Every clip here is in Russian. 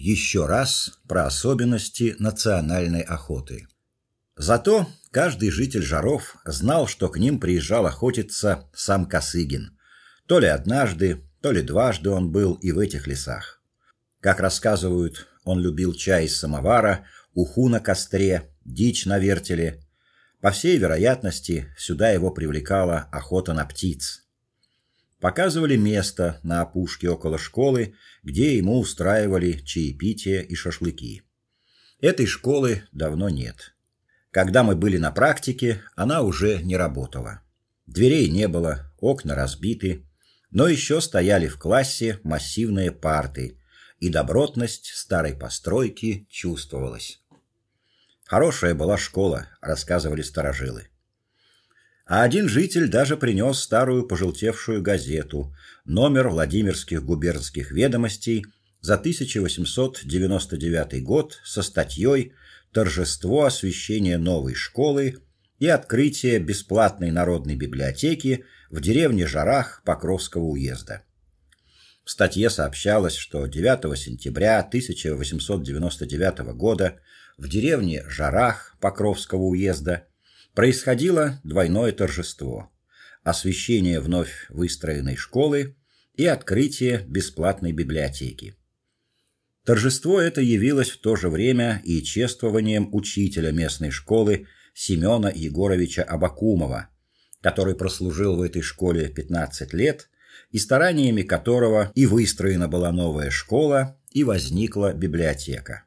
Еще раз про особенности национальной охоты. Зато каждый житель Жаров знал, что к ним приезжал охотиться сам Косыгин. То ли однажды, то ли дважды он был и в этих лесах. Как рассказывают, он любил чай из самовара, уху на костре, дичь на вертеле. По всей вероятности, сюда его привлекала охота на птиц. Показывали место на опушке около школы, где ему устраивали чаепитие и шашлыки. Этой школы давно нет. Когда мы были на практике, она уже не работала. Дверей не было, окна разбиты, но еще стояли в классе массивные парты, и добротность старой постройки чувствовалась. Хорошая была школа, рассказывали старожилы. А один житель даже принес старую пожелтевшую газету, номер Владимирских губернских ведомостей за 1899 год со статьей торжество освящения новой школы и открытие бесплатной народной библиотеки в деревне Жарах Покровского уезда. В статье сообщалось, что 9 сентября 1899 года в деревне Жарах Покровского уезда происходило двойное торжество: освящение вновь выстроенной школы и открытие бесплатной библиотеки. Торжество это явилось в то же время и чествованием учителя местной школы Семена Егоровича Абакумова, который прослужил в этой школе 15 лет и стараниями которого и выстроена была новая школа, и возникла библиотека.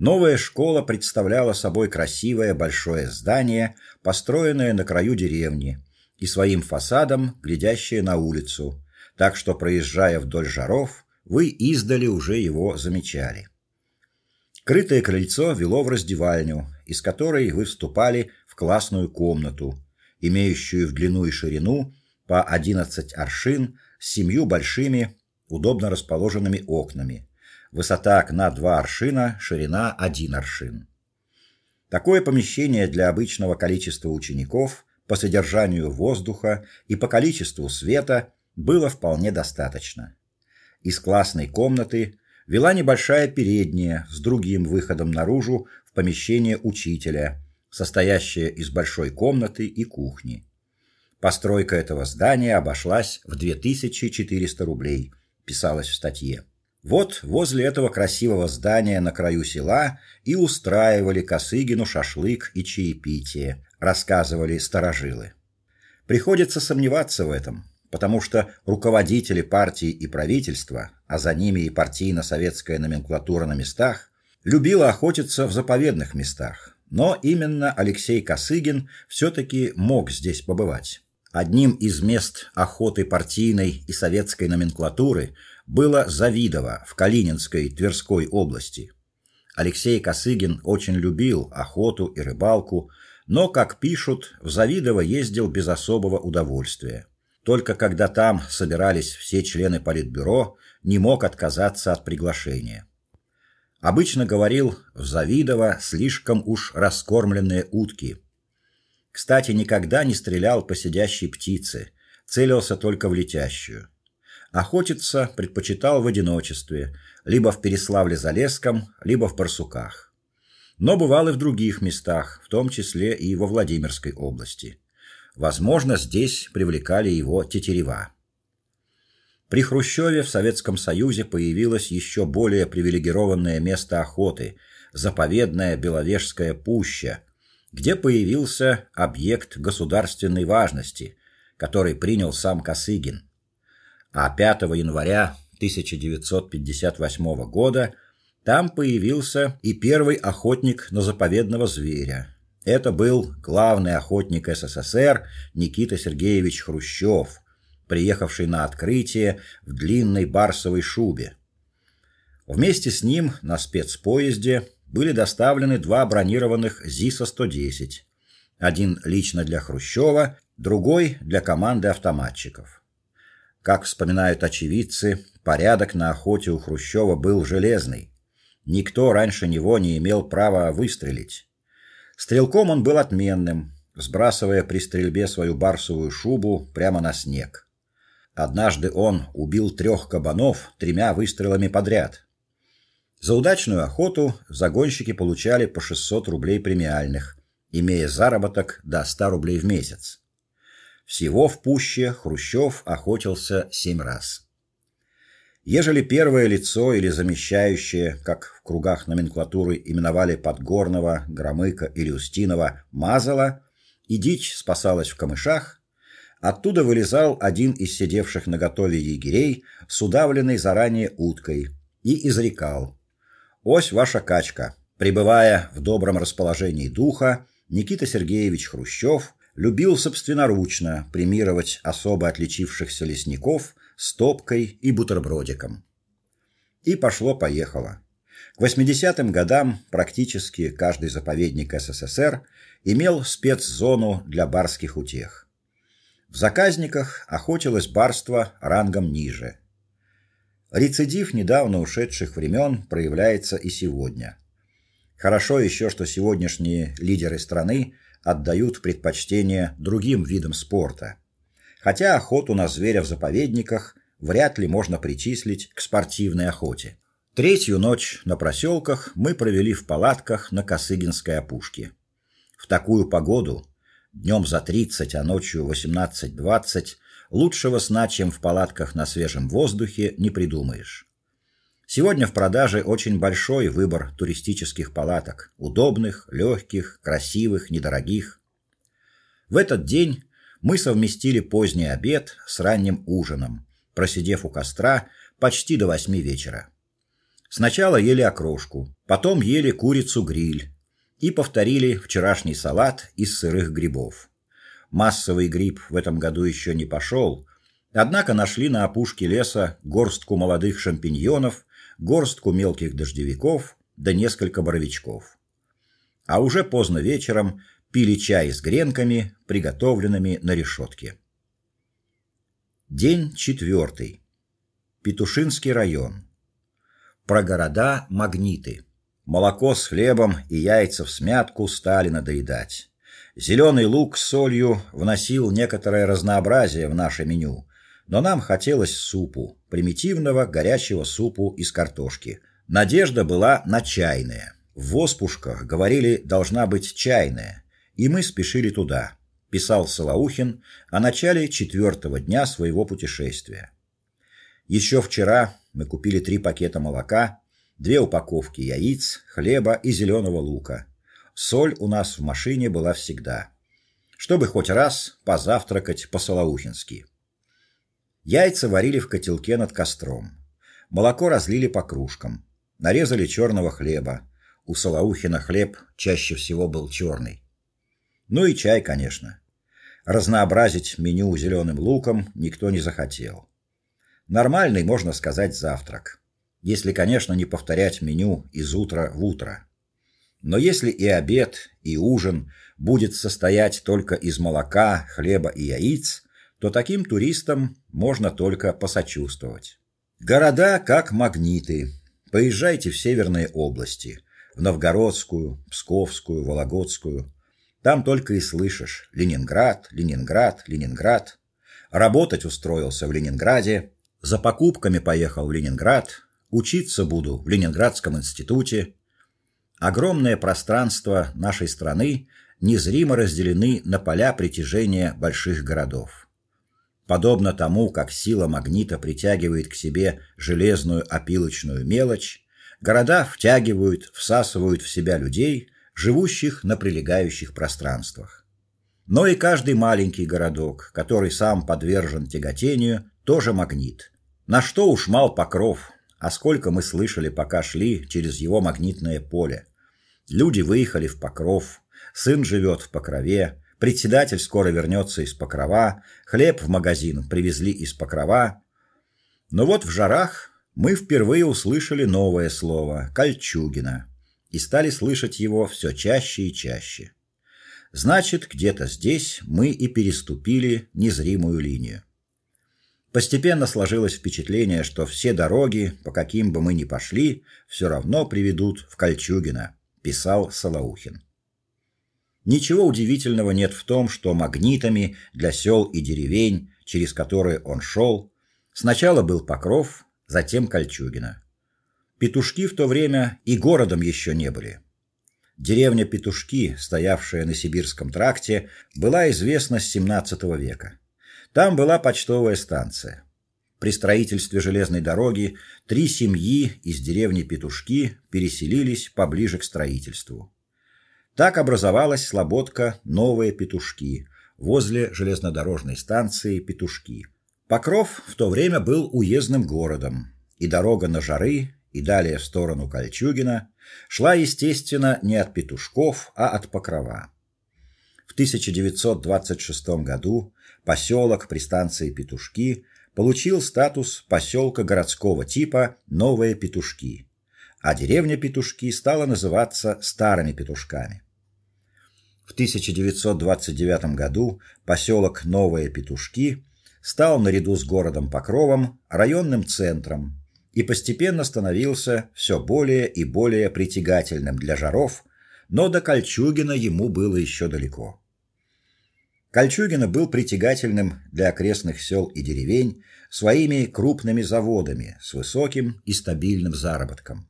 Новая школа представляла собой красивое большое здание, построенное на краю деревни и своим фасадом глядящее на улицу, так что проезжая вдоль жаров, вы издали уже его замечали. Крытое крыльцо вело в раздевальню, из которой вы вступали в классную комнату, имеющую в длину и ширину по 11 аршин с семью большими, удобно расположенными окнами. Высота окна 2 аршина, ширина 1 аршин. Такое помещение для обычного количества учеников по содержанию воздуха и по количеству света было вполне достаточно. Из классной комнаты вела небольшая передняя с другим выходом наружу в помещение учителя, состоящее из большой комнаты и кухни. Постройка этого здания обошлась в 2400 рублей, писалось в статье. Вот возле этого красивого здания на краю села и устраивали Косыгину шашлык и чаепитие, рассказывали старожилы. Приходится сомневаться в этом потому что руководители партии и правительства, а за ними и партийно-советская номенклатура на местах, любила охотиться в заповедных местах. Но именно Алексей Косыгин все таки мог здесь побывать. Одним из мест охоты партийной и советской номенклатуры было Завидово в Калининской Тверской области. Алексей Косыгин очень любил охоту и рыбалку, но, как пишут, в Завидово ездил без особого удовольствия. Только когда там собирались все члены политбюро, не мог отказаться от приглашения. Обычно говорил в Завидово слишком уж раскормленные утки. Кстати, никогда не стрелял по сидящей птице, целился только в летящую. Охотиться предпочитал в одиночестве, либо в Переславле-Залесском, либо в Барсуках. Но бывал и в других местах, в том числе и во Владимирской области. Возможно, здесь привлекали его тетерева. При Хрущеве в Советском Союзе появилось еще более привилегированное место охоты заповедная Беловежская пуща, где появился объект государственной важности, который принял сам Косыгин. А 5 января 1958 года там появился и первый охотник на заповедного зверя это был главный охотник СССР Никита Сергеевич Хрущев, приехавший на открытие в длинной барсовой шубе. Вместе с ним на спецпоезде были доставлены два бронированных ЗИСа-110. Один лично для Хрущева, другой для команды автоматчиков. Как вспоминают очевидцы, порядок на охоте у Хрущева был железный. Никто раньше него не имел права выстрелить. Стрелком он был отменным, сбрасывая при стрельбе свою барсовую шубу прямо на снег. Однажды он убил трех кабанов тремя выстрелами подряд. За удачную охоту загонщики получали по 600 рублей премиальных, имея заработок до 100 рублей в месяц. Всего в пуще Хрущев охотился семь раз. Ежели первое лицо или замещающее, как в кругах номенклатуры именовали Подгорного, Громыка или Устинова, мазало, и дичь спасалась в камышах, оттуда вылезал один из сидевших наготове егерей с удавленной заранее уткой и изрекал: "Ось ваша качка". Пребывая в добром расположении духа, Никита Сергеевич Хрущев любил собственноручно премировать особо отличившихся лесников стопкой и бутербродиком. И пошло-поехало. К 80-м годам практически каждый заповедник СССР имел спецзону для барских утех. В заказниках охотилось барство рангом ниже. Рецидив недавно ушедших времен проявляется и сегодня. Хорошо еще, что сегодняшние лидеры страны отдают предпочтение другим видам спорта хотя охоту на зверя в заповедниках вряд ли можно причислить к спортивной охоте. Третью ночь на проселках мы провели в палатках на Косыгинской опушке. В такую погоду, днем за 30, а ночью 18-20, лучшего сна, чем в палатках на свежем воздухе, не придумаешь. Сегодня в продаже очень большой выбор туристических палаток: удобных, легких, красивых, недорогих. В этот день мы совместили поздний обед с ранним ужином, просидев у костра почти до восьми вечера. Сначала ели окрошку, потом ели курицу-гриль и повторили вчерашний салат из сырых грибов. Массовый гриб в этом году еще не пошел, однако нашли на опушке леса горстку молодых шампиньонов, горстку мелких дождевиков да несколько боровичков. А уже поздно вечером пили чай с гренками, приготовленными на решетке. День четвертый. Петушинский район. Про города магниты. Молоко с хлебом и яйца в смятку стали надоедать. Зеленый лук с солью вносил некоторое разнообразие в наше меню, но нам хотелось супу, примитивного горячего супу из картошки. Надежда была на чайное. В Воспушках говорили, должна быть чайная и мы спешили туда, писал Солоухин о начале четвертого дня своего путешествия. Еще вчера мы купили три пакета молока, две упаковки яиц, хлеба и зеленого лука. Соль у нас в машине была всегда, чтобы хоть раз позавтракать по-солоухински. Яйца варили в котелке над костром. Молоко разлили по кружкам. Нарезали черного хлеба. У Солоухина хлеб чаще всего был черный. Ну и чай, конечно. Разнообразить меню зеленым луком никто не захотел. Нормальный, можно сказать, завтрак. Если, конечно, не повторять меню из утра в утро. Но если и обед, и ужин будет состоять только из молока, хлеба и яиц, то таким туристам можно только посочувствовать. Города как магниты. Поезжайте в северные области: в Новгородскую, Псковскую, Вологодскую. Там только и слышишь: Ленинград, Ленинград, Ленинград. Работать устроился в Ленинграде, за покупками поехал в Ленинград, учиться буду в Ленинградском институте. Огромное пространство нашей страны незримо разделены на поля притяжения больших городов. Подобно тому, как сила магнита притягивает к себе железную опилочную мелочь, города втягивают, всасывают в себя людей, живущих на прилегающих пространствах. Но и каждый маленький городок, который сам подвержен тяготению, тоже магнит. На что уж мал Покров, а сколько мы слышали, пока шли через его магнитное поле. Люди выехали в Покров, сын живет в Покрове, председатель скоро вернется из Покрова, хлеб в магазин привезли из Покрова. Но вот в жарах мы впервые услышали новое слово Кольчугино и стали слышать его все чаще и чаще. Значит, где-то здесь мы и переступили незримую линию. Постепенно сложилось впечатление, что все дороги, по каким бы мы ни пошли, все равно приведут в Кольчугино, писал Солоухин. Ничего удивительного нет в том, что магнитами для сел и деревень, через которые он шел, сначала был Покров, затем Кольчугино. Петушки в то время и городом еще не были. Деревня Петушки, стоявшая на Сибирском тракте, была известна с XVII века. Там была почтовая станция. При строительстве железной дороги три семьи из деревни Петушки переселились поближе к строительству. Так образовалась слободка Новые Петушки возле железнодорожной станции Петушки. Покров в то время был уездным городом, и дорога на Жары и далее в сторону Кольчугина шла, естественно, не от Петушков, а от Покрова. В 1926 году поселок при станции Петушки получил статус поселка городского типа Новые Петушки, а деревня Петушки стала называться Старыми Петушками. В 1929 году поселок Новые Петушки стал наряду с городом Покровом районным центром и постепенно становился все более и более притягательным для жаров, но до Кольчугина ему было еще далеко. Кольчугино был притягательным для окрестных сел и деревень своими крупными заводами с высоким и стабильным заработком.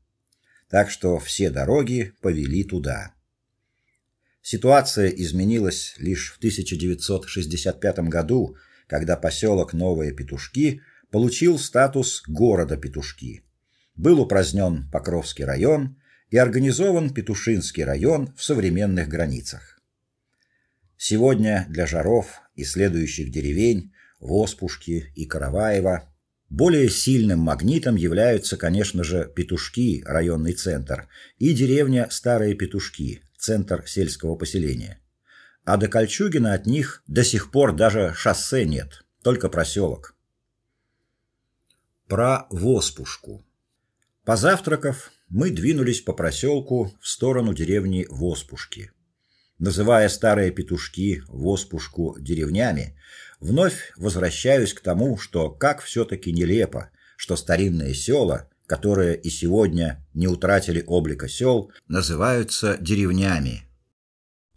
Так что все дороги повели туда. Ситуация изменилась лишь в 1965 году, когда поселок Новые Петушки получил статус города Петушки. Был упразднен Покровский район и организован Петушинский район в современных границах. Сегодня для Жаров и следующих деревень Воспушки и Караваева более сильным магнитом являются, конечно же, Петушки, районный центр, и деревня Старые Петушки, центр сельского поселения. А до Кольчугина от них до сих пор даже шоссе нет, только проселок. Про Воспушку. Позавтракав, мы двинулись по проселку в сторону деревни Воспушки. Называя старые петушки Воспушку деревнями, вновь возвращаюсь к тому, что как все таки нелепо, что старинные села которые и сегодня не утратили облика сел, называются деревнями.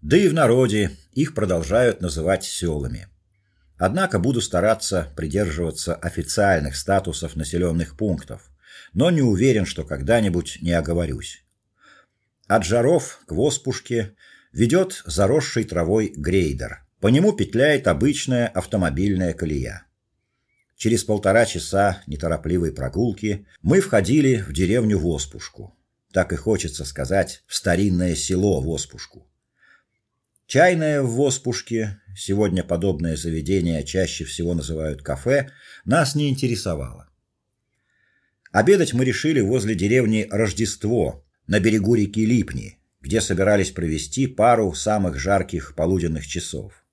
Да и в народе их продолжают называть селами. Однако буду стараться придерживаться официальных статусов населенных пунктов, но не уверен, что когда-нибудь не оговорюсь. От Жаров к Воспушке ведет заросший травой грейдер. По нему петляет обычная автомобильная колея. Через полтора часа неторопливой прогулки мы входили в деревню Воспушку. Так и хочется сказать, в старинное село Воспушку. Чайное в Воспушке, сегодня подобное заведение чаще всего называют кафе, нас не интересовало. Обедать мы решили возле деревни Рождество, на берегу реки Липни, где собирались провести пару самых жарких полуденных часов.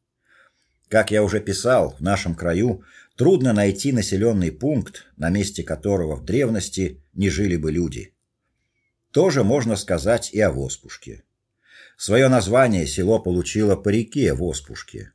Как я уже писал, в нашем краю трудно найти населенный пункт, на месте которого в древности не жили бы люди. Тоже можно сказать и о Воспушке. Свое название село получило по реке Воспушке.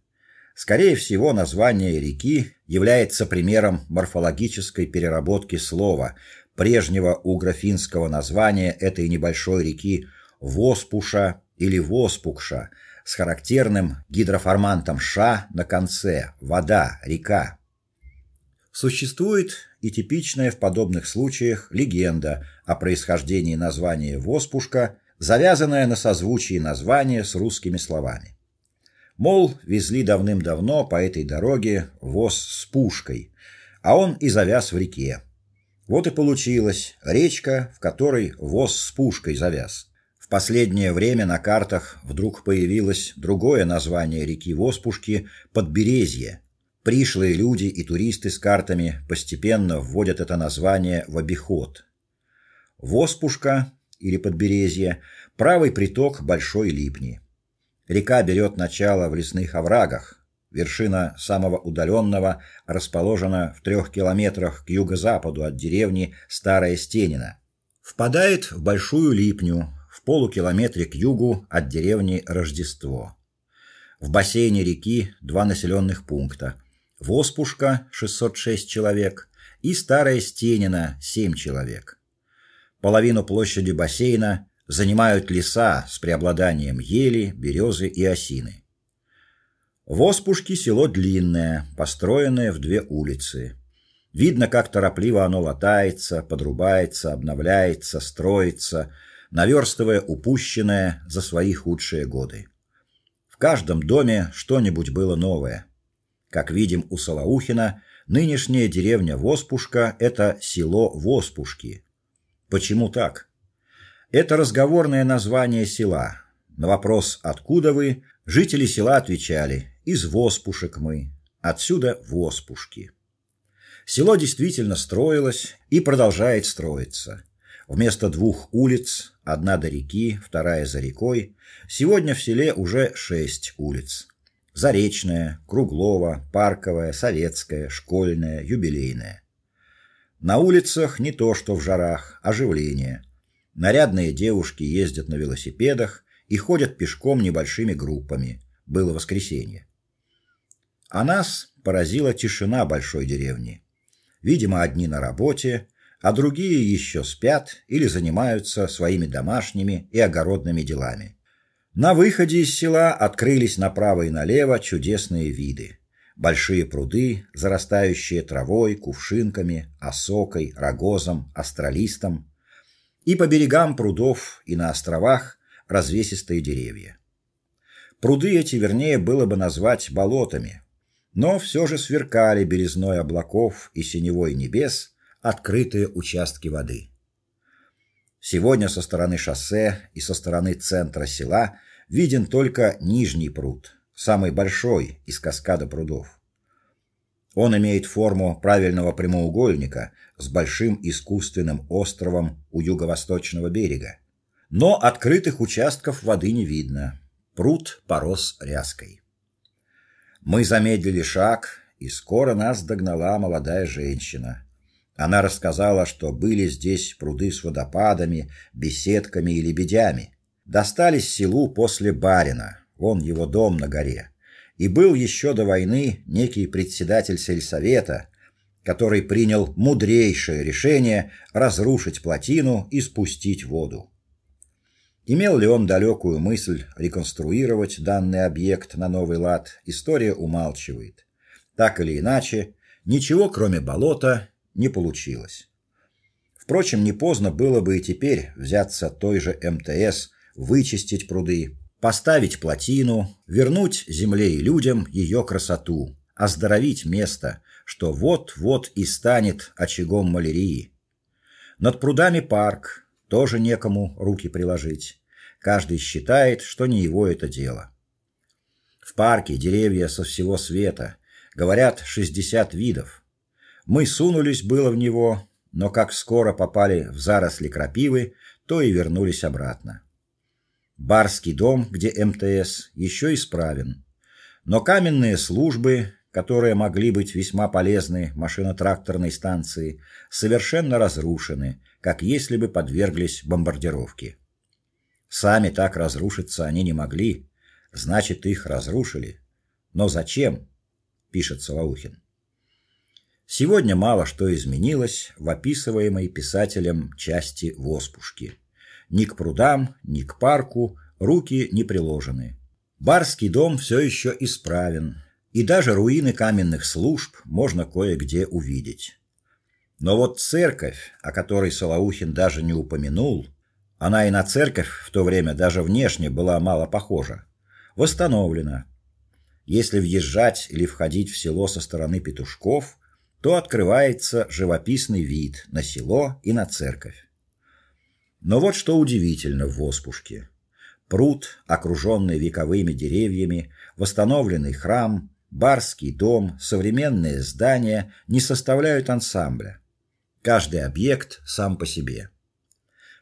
Скорее всего, название реки является примером морфологической переработки слова, прежнего угрофинского названия этой небольшой реки Воспуша или Воспукша – с характерным гидроформантом ша на конце вода, река. Существует и типичная в подобных случаях легенда о происхождении названия Воспушка, завязанная на созвучии названия с русскими словами. Мол, везли давным-давно по этой дороге воз с пушкой, а он и завяз в реке. Вот и получилась речка, в которой воз с пушкой завяз. В последнее время на картах вдруг появилось другое название реки Воспушки Подберезье. Пришлые люди и туристы с картами постепенно вводят это название в обиход. Воспушка или Подберезье правый приток Большой Липни. Река берет начало в лесных оврагах. Вершина самого удаленного расположена в трех километрах к юго-западу от деревни Старая Стенина. Впадает в Большую Липню, в полукилометре к югу от деревни Рождество. В бассейне реки два населенных пункта: Воспушка 606 человек и Старая Стенина 7 человек. Половину площади бассейна занимают леса с преобладанием ели, березы и осины. Воспушки село длинное, построенное в две улицы. Видно, как торопливо оно латается, подрубается, обновляется, строится, наверстывая упущенное за свои худшие годы. В каждом доме что-нибудь было новое. Как видим у Солоухина, нынешняя деревня Воспушка это село Воспушки. Почему так? Это разговорное название села. На вопрос откуда вы, жители села отвечали: из Воспушек мы. Отсюда Воспушки. Село действительно строилось и продолжает строиться. Вместо двух улиц, одна до реки, вторая за рекой, сегодня в селе уже шесть улиц. Заречная, Круглова, Парковая, Советская, Школьная, Юбилейная. На улицах не то, что в жарах, оживление. Нарядные девушки ездят на велосипедах и ходят пешком небольшими группами. Было воскресенье. А нас поразила тишина большой деревни. Видимо, одни на работе, а другие еще спят или занимаются своими домашними и огородными делами. На выходе из села открылись направо и налево чудесные виды. Большие пруды, зарастающие травой, кувшинками, осокой, рогозом, астролистом, и по берегам прудов и на островах развесистые деревья. Пруды эти, вернее, было бы назвать болотами, но все же сверкали белизной облаков и синевой небес открытые участки воды. Сегодня со стороны шоссе и со стороны центра села виден только нижний пруд, самый большой из каскада прудов. Он имеет форму правильного прямоугольника с большим искусственным островом у юго-восточного берега. Но открытых участков воды не видно. Пруд порос ряской. Мы замедлили шаг, и скоро нас догнала молодая женщина. Она рассказала, что были здесь пруды с водопадами, беседками и лебедями. Достались селу после барина, вон его дом на горе. И был еще до войны некий председатель сельсовета, который принял мудрейшее решение разрушить плотину и спустить воду. Имел ли он далекую мысль реконструировать данный объект на новый лад, история умалчивает. Так или иначе, ничего кроме болота не получилось. Впрочем, не поздно было бы и теперь взяться той же МТС, вычистить пруды, поставить плотину, вернуть земле и людям ее красоту, оздоровить место, что вот-вот и станет очагом малярии. Над прудами парк, тоже некому руки приложить. Каждый считает, что не его это дело. В парке деревья со всего света, говорят, 60 видов. Мы сунулись было в него, но как скоро попали в заросли крапивы, то и вернулись обратно. Барский дом, где МТС, еще исправен. Но каменные службы, которые могли быть весьма полезны машино-тракторной станции, совершенно разрушены, как если бы подверглись бомбардировке. Сами так разрушиться они не могли, значит, их разрушили. Но зачем? пишет Солоухин. Сегодня мало что изменилось в описываемой писателем части Воспушки. Ни к прудам, ни к парку руки не приложены. Барский дом все еще исправен, и даже руины каменных служб можно кое-где увидеть. Но вот церковь, о которой Солоухин даже не упомянул, она и на церковь в то время даже внешне была мало похожа, восстановлена. Если въезжать или входить в село со стороны Петушков, то открывается живописный вид на село и на церковь. Но вот что удивительно в Воспушке. Пруд, окруженный вековыми деревьями, восстановленный храм, барский дом, современные здания не составляют ансамбля. Каждый объект сам по себе.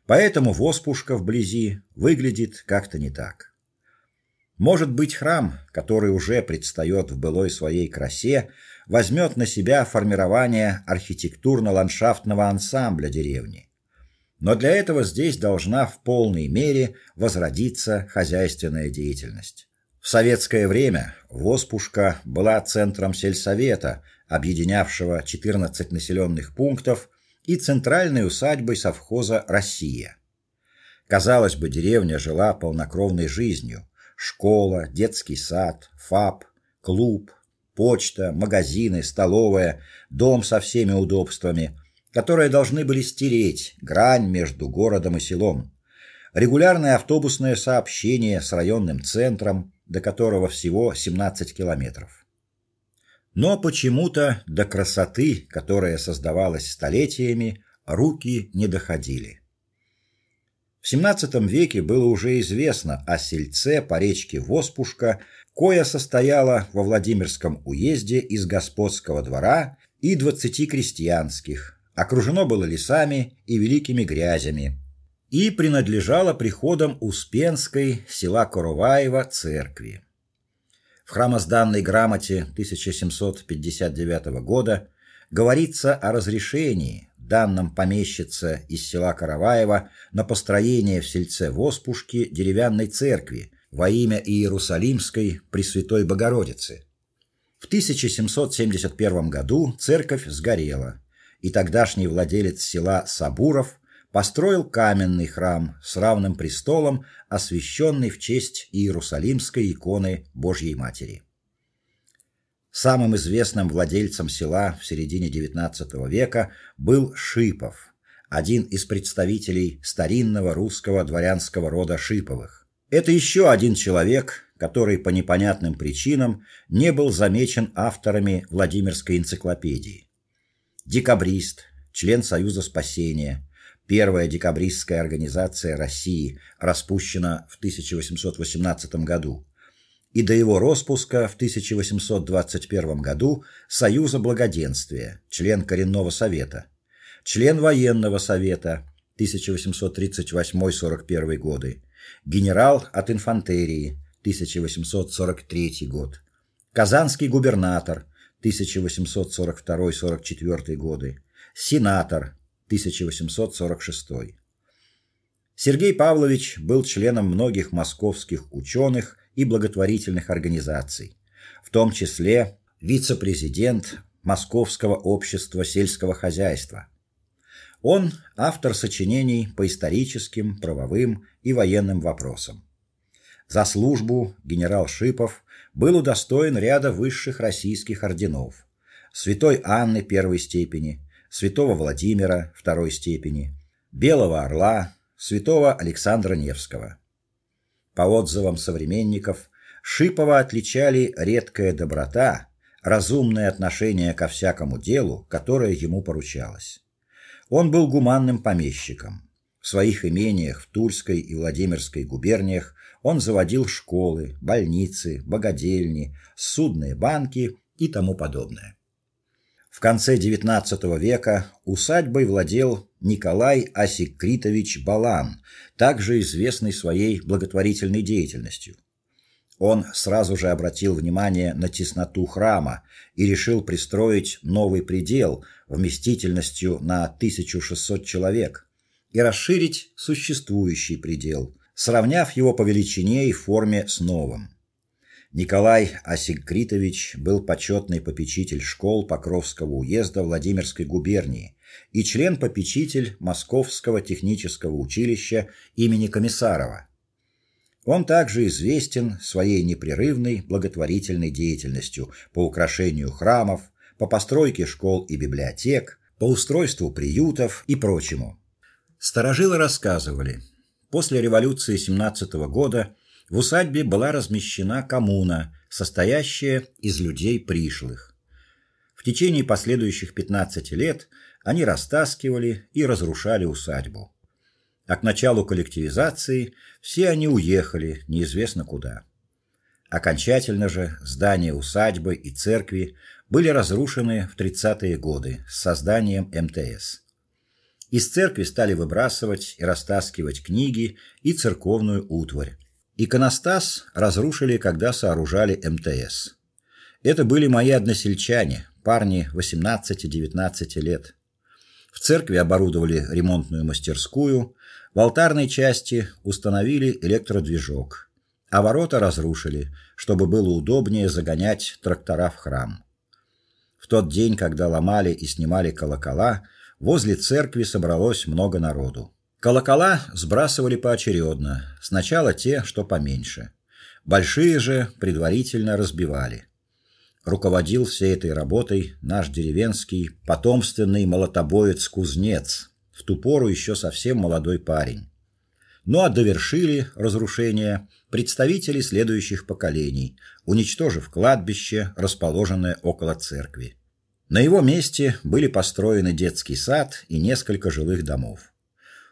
Поэтому Воспушка вблизи выглядит как-то не так. Может быть, храм, который уже предстает в былой своей красе, возьмет на себя формирование архитектурно-ландшафтного ансамбля деревни. Но для этого здесь должна в полной мере возродиться хозяйственная деятельность. В советское время Воспушка была центром сельсовета, объединявшего 14 населенных пунктов и центральной усадьбой совхоза Россия. Казалось бы, деревня жила полнокровной жизнью: школа, детский сад, ФАП, клуб, почта, магазины, столовая, дом со всеми удобствами, которые должны были стереть грань между городом и селом. Регулярное автобусное сообщение с районным центром, до которого всего 17 километров. Но почему-то до красоты, которая создавалась столетиями, руки не доходили. В XVII веке было уже известно о сельце по речке Воспушка, кое состояло во Владимирском уезде из господского двора и двадцати крестьянских, окружено было лесами и великими грязями, и принадлежало приходам Успенской села Короваева церкви. В храмозданной грамоте 1759 года говорится о разрешении данном помещице из села Караваева на построение в сельце Воспушки деревянной церкви во имя Иерусалимской Пресвятой Богородицы. В 1771 году церковь сгорела, и тогдашний владелец села Сабуров построил каменный храм с равным престолом, освященный в честь Иерусалимской иконы Божьей Матери. Самым известным владельцем села в середине XIX века был Шипов, один из представителей старинного русского дворянского рода Шиповых. Это еще один человек, который по непонятным причинам не был замечен авторами Владимирской энциклопедии. Декабрист, член Союза спасения, первая декабристская организация России, распущена в 1818 году. И до его распуска в 1821 году Союза благоденствия, член коренного совета, член военного совета 1838-41 годы, генерал от инфантерии 1843 год, казанский губернатор 1842-44 годы, сенатор 1846. Сергей Павлович был членом многих московских ученых и благотворительных организаций, в том числе вице-президент Московского общества сельского хозяйства. Он автор сочинений по историческим, правовым и военным вопросам. За службу генерал Шипов был удостоен ряда высших российских орденов: Святой Анны первой степени, Святого Владимира второй степени, Белого Орла, Святого Александра Невского. По отзывам современников, Шипова отличали редкая доброта, разумное отношение ко всякому делу, которое ему поручалось. Он был гуманным помещиком. В своих имениях в Тульской и Владимирской губерниях он заводил школы, больницы, богадельни, судные банки и тому подобное. В конце XIX века усадьбой владел Николай Асикритович Балан, также известный своей благотворительной деятельностью. Он сразу же обратил внимание на тесноту храма и решил пристроить новый предел вместительностью на 1600 человек и расширить существующий предел, сравняв его по величине и форме с новым. Николай Осигкритович был почетный попечитель школ Покровского уезда Владимирской губернии и член-попечитель Московского технического училища имени Комиссарова. Он также известен своей непрерывной благотворительной деятельностью по украшению храмов, по постройке школ и библиотек, по устройству приютов и прочему. Старожилы рассказывали, после революции 17 года в усадьбе была размещена коммуна, состоящая из людей пришлых. В течение последующих 15 лет они растаскивали и разрушали усадьбу. А к началу коллективизации все они уехали неизвестно куда. Окончательно же здания усадьбы и церкви были разрушены в 30-е годы с созданием МТС. Из церкви стали выбрасывать и растаскивать книги и церковную утварь, Иконостас разрушили, когда сооружали МТС. Это были мои односельчане, парни 18-19 лет. В церкви оборудовали ремонтную мастерскую, в алтарной части установили электродвижок, а ворота разрушили, чтобы было удобнее загонять трактора в храм. В тот день, когда ломали и снимали колокола, возле церкви собралось много народу. Колокола сбрасывали поочередно, сначала те, что поменьше. Большие же предварительно разбивали. руководил всей этой работой наш деревенский потомственный молотобоец-кузнец, в ту пору еще совсем молодой парень. Ну а довершили разрушение представители следующих поколений, уничтожив кладбище, расположенное около церкви. На его месте были построены детский сад и несколько жилых домов.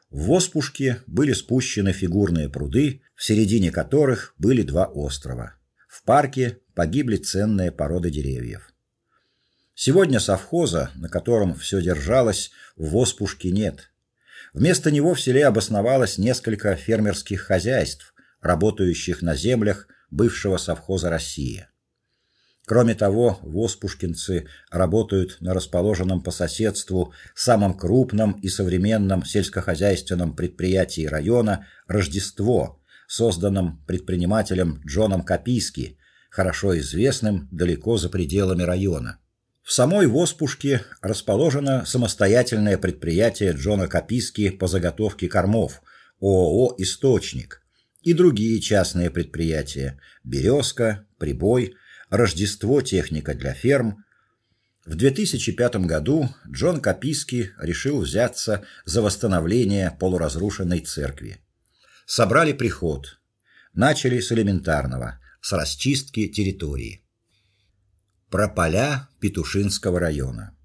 В Воспушке были спущены фигурные пруды, в середине которых были два острова. В парке погибли ценные породы деревьев. Сегодня совхоза, на котором все держалось, в Воспушке нет. Вместо него в селе обосновалось несколько фермерских хозяйств, работающих на землях бывшего совхоза Россия. Кроме того, воспушкинцы работают на расположенном по соседству самом крупном и современном сельскохозяйственном предприятии района Рождество, созданном предпринимателем Джоном Каписки, хорошо известным далеко за пределами района. В самой Воспушке расположено самостоятельное предприятие Джона Каписки по заготовке кормов ООО Источник и другие частные предприятия: Березка, Прибой, Рождество техника для ферм. В 2005 году Джон Каписки решил взяться за восстановление полуразрушенной церкви. Собрали приход. Начали с элементарного с расчистки территории. Про поля Петушинского района.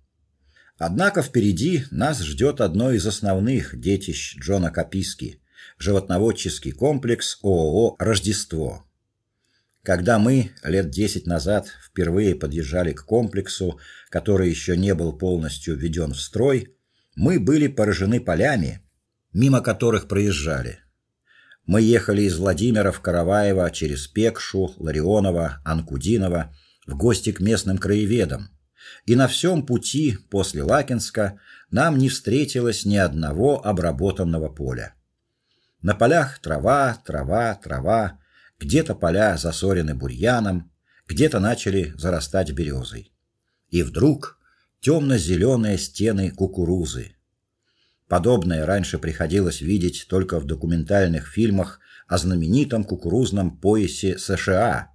Однако впереди нас ждет одно из основных детищ Джона Каписки животноводческий комплекс ООО Рождество. Когда мы лет десять назад впервые подъезжали к комплексу, который еще не был полностью введен в строй, мы были поражены полями, мимо которых проезжали. Мы ехали из Владимира в Караваево через Пекшу, Ларионово, Анкудиново в гости к местным краеведам. И на всем пути после Лакинска нам не встретилось ни одного обработанного поля. На полях трава, трава, трава, где-то поля засорены бурьяном, где-то начали зарастать березой. И вдруг темно зеленые стены кукурузы. Подобное раньше приходилось видеть только в документальных фильмах о знаменитом кукурузном поясе США,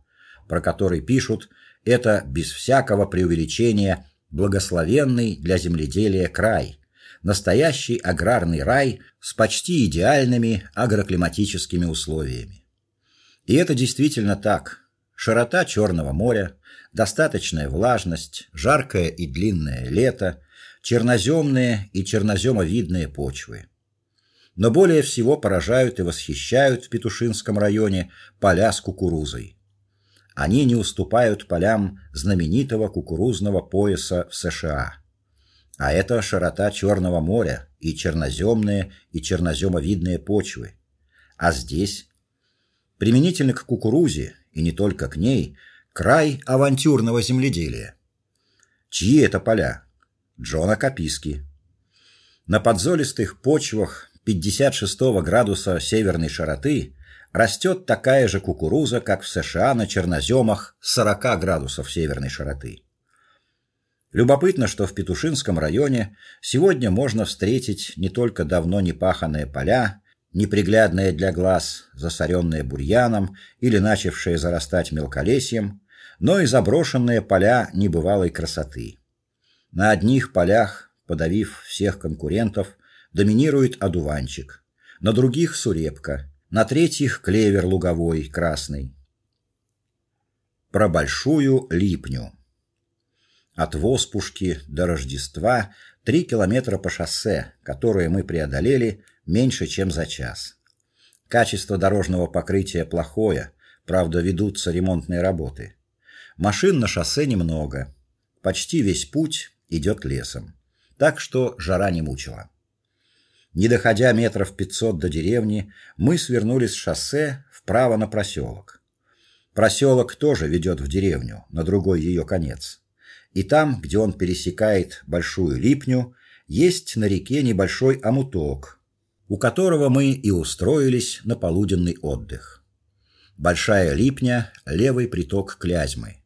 про который пишут, это без всякого преувеличения благословенный для земледелия край, настоящий аграрный рай с почти идеальными агроклиматическими условиями. И это действительно так. Широта Черного моря, достаточная влажность, жаркое и длинное лето, черноземные и черноземовидные почвы. Но более всего поражают и восхищают в Петушинском районе поля с кукурузой. Они не уступают полям знаменитого кукурузного пояса в США. А это широта Черного моря и черноземные и черноземовидные почвы. А здесь применительно к кукурузе и не только к ней, край авантюрного земледелия. Чьи это поля? Джона Каписки. На подзолистых почвах 56 градуса северной широты растет такая же кукуруза, как в США на черноземах 40 градусов северной широты. Любопытно, что в Петушинском районе сегодня можно встретить не только давно не паханные поля, неприглядные для глаз, засоренные бурьяном или начавшие зарастать мелколесьем, но и заброшенные поля небывалой красоты. На одних полях, подавив всех конкурентов, доминирует одуванчик, на других сурепка, на третьих клевер луговой красный. Про большую липню. От Воспушки до Рождества три километра по шоссе, которое мы преодолели меньше, чем за час. Качество дорожного покрытия плохое, правда, ведутся ремонтные работы. Машин на шоссе немного. Почти весь путь идет лесом. Так что жара не мучила. Не доходя метров пятьсот до деревни, мы свернули с шоссе вправо на проселок. Проселок тоже ведет в деревню, на другой ее конец. И там, где он пересекает большую липню, есть на реке небольшой омуток, у которого мы и устроились на полуденный отдых. Большая Липня левый приток Клязьмы.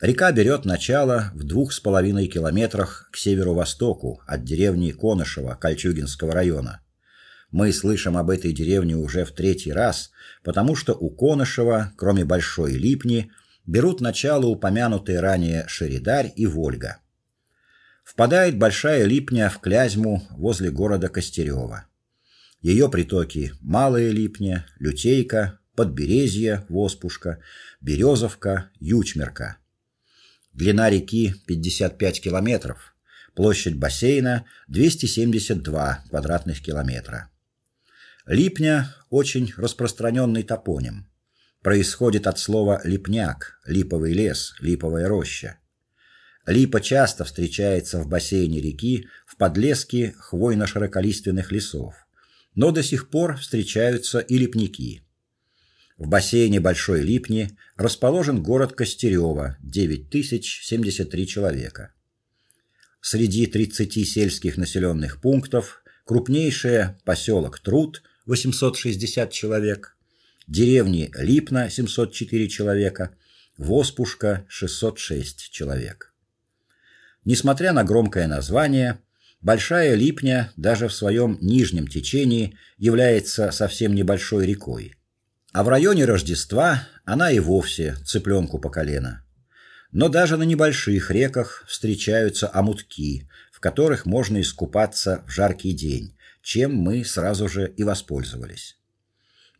Река берет начало в двух с половиной километрах к северо-востоку от деревни Конышево Кольчугинского района. Мы слышим об этой деревне уже в третий раз, потому что у Конышева, кроме Большой Липни, берут начало упомянутые ранее Шеридарь и Вольга. Впадает большая Липня в Клязьму возле города Костерево. Ее притоки Малая Липня, Лютейка, Подберезье, Воспушка, Березовка, Ючмерка. Длина реки 55 километров. Площадь бассейна 272 квадратных километра. Липня очень распространенный топоним. Происходит от слова липняк, липовый лес, липовая роща. Липа часто встречается в бассейне реки в подлеске хвойно-широколиственных лесов. Но до сих пор встречаются и липники. В бассейне Большой Липни расположен город Костерево, 9073 человека. Среди 30 сельских населенных пунктов крупнейшее поселок Труд 860 человек, деревни Липна 704 человека, Воспушка 606 человек. Несмотря на громкое название, Большая Липня даже в своем нижнем течении является совсем небольшой рекой. А в районе Рождества она и вовсе цыпленку по колено. Но даже на небольших реках встречаются омутки, в которых можно искупаться в жаркий день, чем мы сразу же и воспользовались.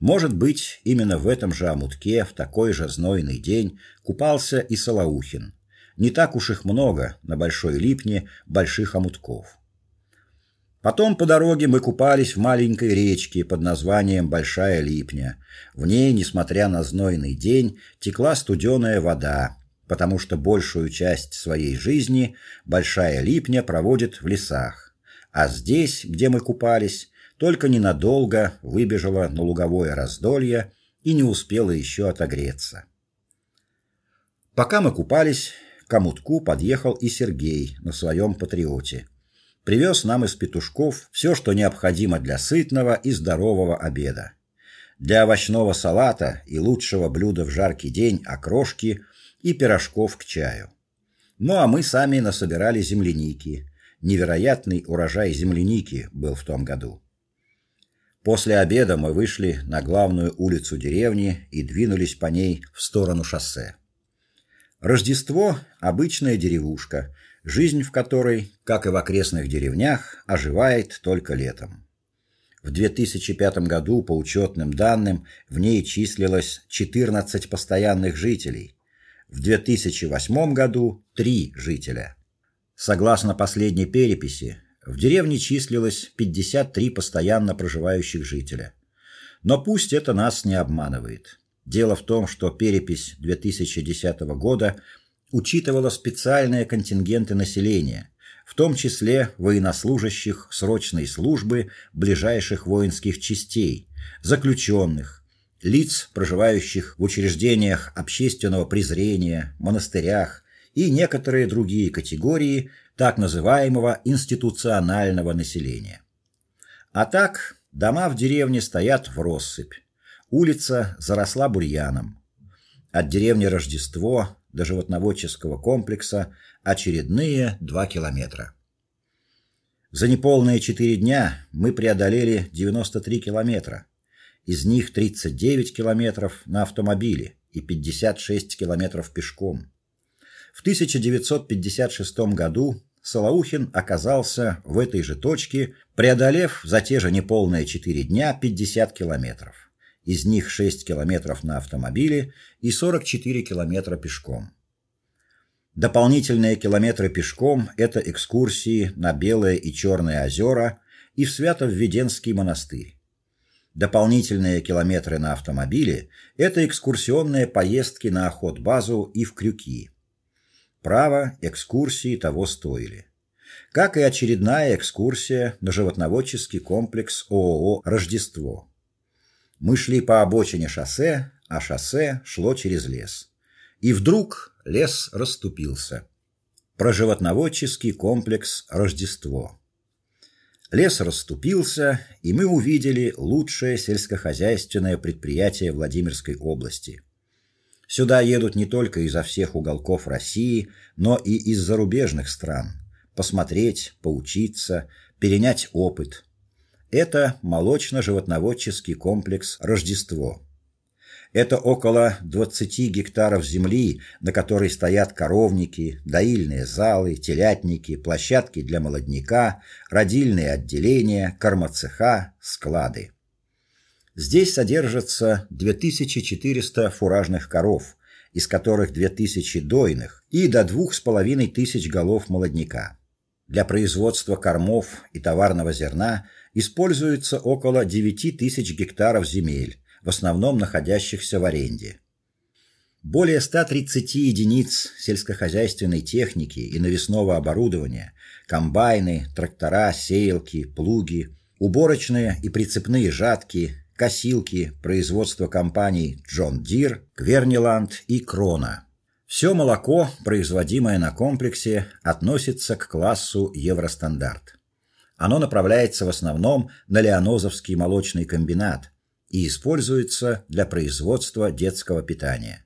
Может быть, именно в этом же омутке в такой же знойный день купался и Солоухин. Не так уж их много на Большой Липне больших омутков. Потом по дороге мы купались в маленькой речке под названием Большая Липня. В ней, несмотря на знойный день, текла студеная вода, потому что большую часть своей жизни Большая Липня проводит в лесах. А здесь, где мы купались, только ненадолго выбежала на луговое раздолье и не успела еще отогреться. Пока мы купались, к Амутку подъехал и Сергей на своем патриоте привез нам из петушков все, что необходимо для сытного и здорового обеда. Для овощного салата и лучшего блюда в жаркий день окрошки и пирожков к чаю. Ну а мы сами насобирали земляники. Невероятный урожай земляники был в том году. После обеда мы вышли на главную улицу деревни и двинулись по ней в сторону шоссе. Рождество обычная деревушка, жизнь в которой, как и в окрестных деревнях, оживает только летом. В 2005 году по учетным данным в ней числилось 14 постоянных жителей. В 2008 году 3 жителя. Согласно последней переписи, в деревне числилось 53 постоянно проживающих жителя. Но пусть это нас не обманывает. Дело в том, что перепись 2010 года учитывала специальные контингенты населения, в том числе военнослужащих срочной службы ближайших воинских частей, заключенных, лиц, проживающих в учреждениях общественного презрения, монастырях и некоторые другие категории так называемого институционального населения. А так, дома в деревне стоят в россыпь. Улица заросла бурьяном. От деревни Рождество до животноводческого комплекса очередные 2 километра. За неполные четыре дня мы преодолели 93 километра. Из них 39 километров на автомобиле и 56 километров пешком. В 1956 году Солоухин оказался в этой же точке, преодолев за те же неполные четыре дня 50 километров из них 6 километров на автомобиле и 44 километра пешком. Дополнительные километры пешком это экскурсии на Белое и Черное озера и в Свято-Введенский монастырь. Дополнительные километры на автомобиле это экскурсионные поездки на охотбазу и в Крюки. Право, экскурсии того стоили. Как и очередная экскурсия на животноводческий комплекс ООО Рождество. Мы шли по обочине шоссе, а шоссе шло через лес. И вдруг лес расступился. Про животноводческий комплекс Рождество. Лес расступился, и мы увидели лучшее сельскохозяйственное предприятие Владимирской области. Сюда едут не только изо всех уголков России, но и из зарубежных стран посмотреть, поучиться, перенять опыт, это молочно-животноводческий комплекс Рождество. Это около 20 гектаров земли, на которой стоят коровники, доильные залы, телятники, площадки для молодняка, родильные отделения, кормоцеха, склады. Здесь содержится 2400 фуражных коров, из которых 2000 дойных и до 2500 голов молодняка. Для производства кормов и товарного зерна используется около 9000 гектаров земель, в основном находящихся в аренде. Более 130 единиц сельскохозяйственной техники и навесного оборудования, комбайны, трактора, сеялки, плуги, уборочные и прицепные жатки, косилки, производство компаний John Deere, Кверниланд и Крона. Все молоко, производимое на комплексе, относится к классу Евростандарт. Оно направляется в основном на Леонозовский молочный комбинат, и используется для производства детского питания.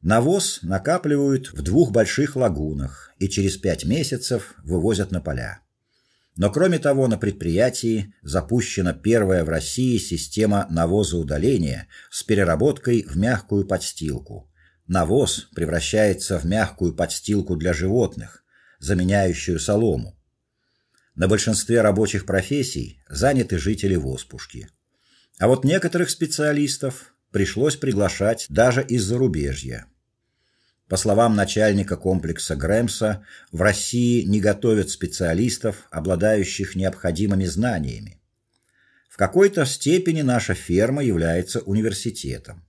Навоз накапливают в двух больших лагунах и через пять месяцев вывозят на поля. Но кроме того, на предприятии запущена первая в России система навозоудаления с переработкой в мягкую подстилку. Навоз превращается в мягкую подстилку для животных, заменяющую солому. На большинстве рабочих профессий заняты жители Воспушки. А вот некоторых специалистов пришлось приглашать даже из зарубежья. По словам начальника комплекса Грэмса, в России не готовят специалистов, обладающих необходимыми знаниями. В какой-то степени наша ферма является университетом.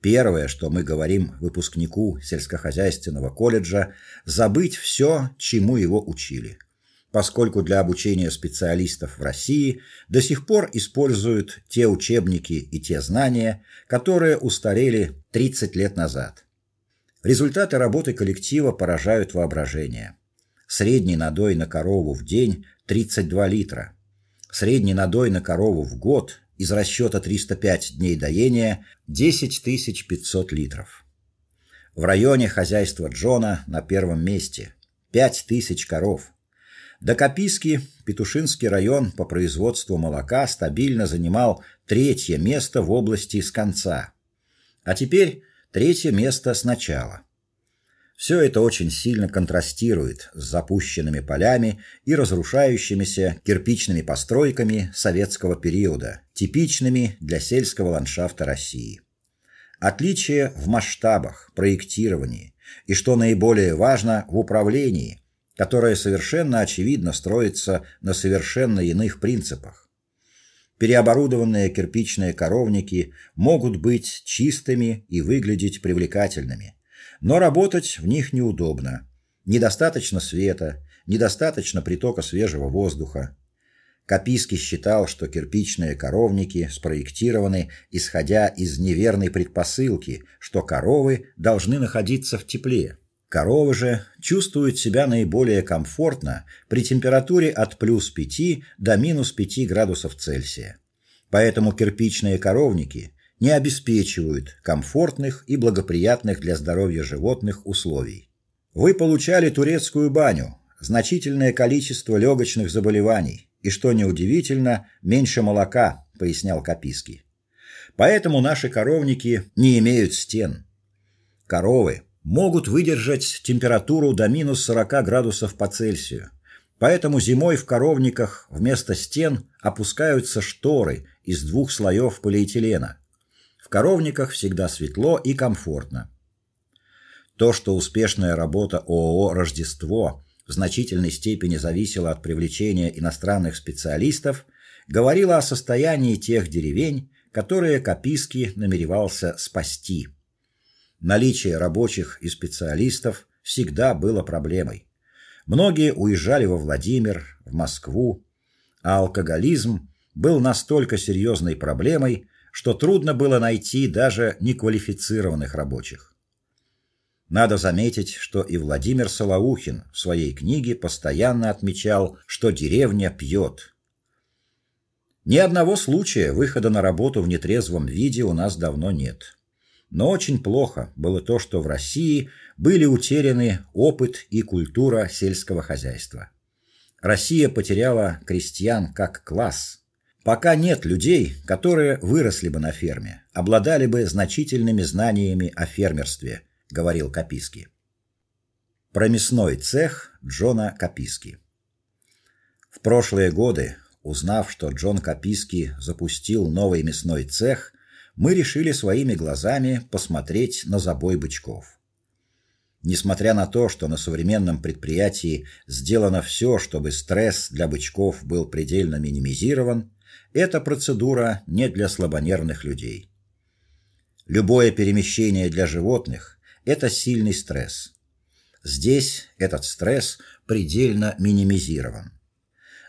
Первое, что мы говорим выпускнику сельскохозяйственного колледжа, забыть все, чему его учили поскольку для обучения специалистов в России до сих пор используют те учебники и те знания, которые устарели 30 лет назад. Результаты работы коллектива поражают воображение. Средний надой на корову в день 32 литра. Средний надой на корову в год из расчета 305 дней доения 10 500 литров. В районе хозяйства Джона на первом месте 5000 коров. До Кописки Петушинский район по производству молока стабильно занимал третье место в области с конца. А теперь третье место сначала. Все это очень сильно контрастирует с запущенными полями и разрушающимися кирпичными постройками советского периода, типичными для сельского ландшафта России. Отличие в масштабах, проектировании и что наиболее важно, в управлении, которая совершенно очевидно строится на совершенно иных принципах. Переоборудованные кирпичные коровники могут быть чистыми и выглядеть привлекательными, но работать в них неудобно. Недостаточно света, недостаточно притока свежего воздуха. Капиский считал, что кирпичные коровники спроектированы исходя из неверной предпосылки, что коровы должны находиться в тепле. Коровы же чувствуют себя наиболее комфортно при температуре от плюс 5 до минус 5 градусов Цельсия. Поэтому кирпичные коровники не обеспечивают комфортных и благоприятных для здоровья животных условий. Вы получали турецкую баню, значительное количество легочных заболеваний и что неудивительно, меньше молока, пояснял Капиский. Поэтому наши коровники не имеют стен. Коровы могут выдержать температуру до минус 40 градусов по Цельсию. Поэтому зимой в коровниках вместо стен опускаются шторы из двух слоев полиэтилена. В коровниках всегда светло и комфортно. То, что успешная работа ООО Рождество в значительной степени зависела от привлечения иностранных специалистов, говорило о состоянии тех деревень, которые Каписки намеревался спасти. Наличие рабочих и специалистов всегда было проблемой. Многие уезжали во Владимир, в Москву, а алкоголизм был настолько серьезной проблемой, что трудно было найти даже неквалифицированных рабочих. Надо заметить, что и Владимир Солоухин в своей книге постоянно отмечал, что деревня пьет. Ни одного случая выхода на работу в нетрезвом виде у нас давно нет. Но очень плохо было то, что в России были утеряны опыт и культура сельского хозяйства. Россия потеряла крестьян как класс. Пока нет людей, которые выросли бы на ферме, обладали бы значительными знаниями о фермерстве, говорил Каписки. Про мясной цех Джона Каписки. В прошлые годы, узнав, что Джон Каписки запустил новый мясной цех, мы решили своими глазами посмотреть на забой бычков. Несмотря на то, что на современном предприятии сделано все, чтобы стресс для бычков был предельно минимизирован, эта процедура не для слабонервных людей. Любое перемещение для животных это сильный стресс. Здесь этот стресс предельно минимизирован.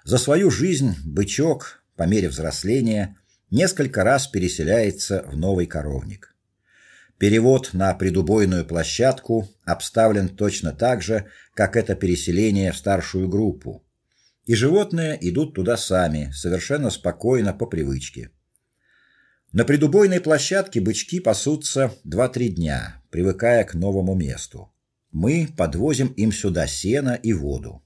За свою жизнь бычок, по мере взросления, несколько раз переселяется в новый коровник. Перевод на предубойную площадку обставлен точно так же, как это переселение в старшую группу, и животные идут туда сами, совершенно спокойно по привычке. На предубойной площадке бычки пасутся 2-3 дня, привыкая к новому месту. Мы подвозим им сюда сено и воду.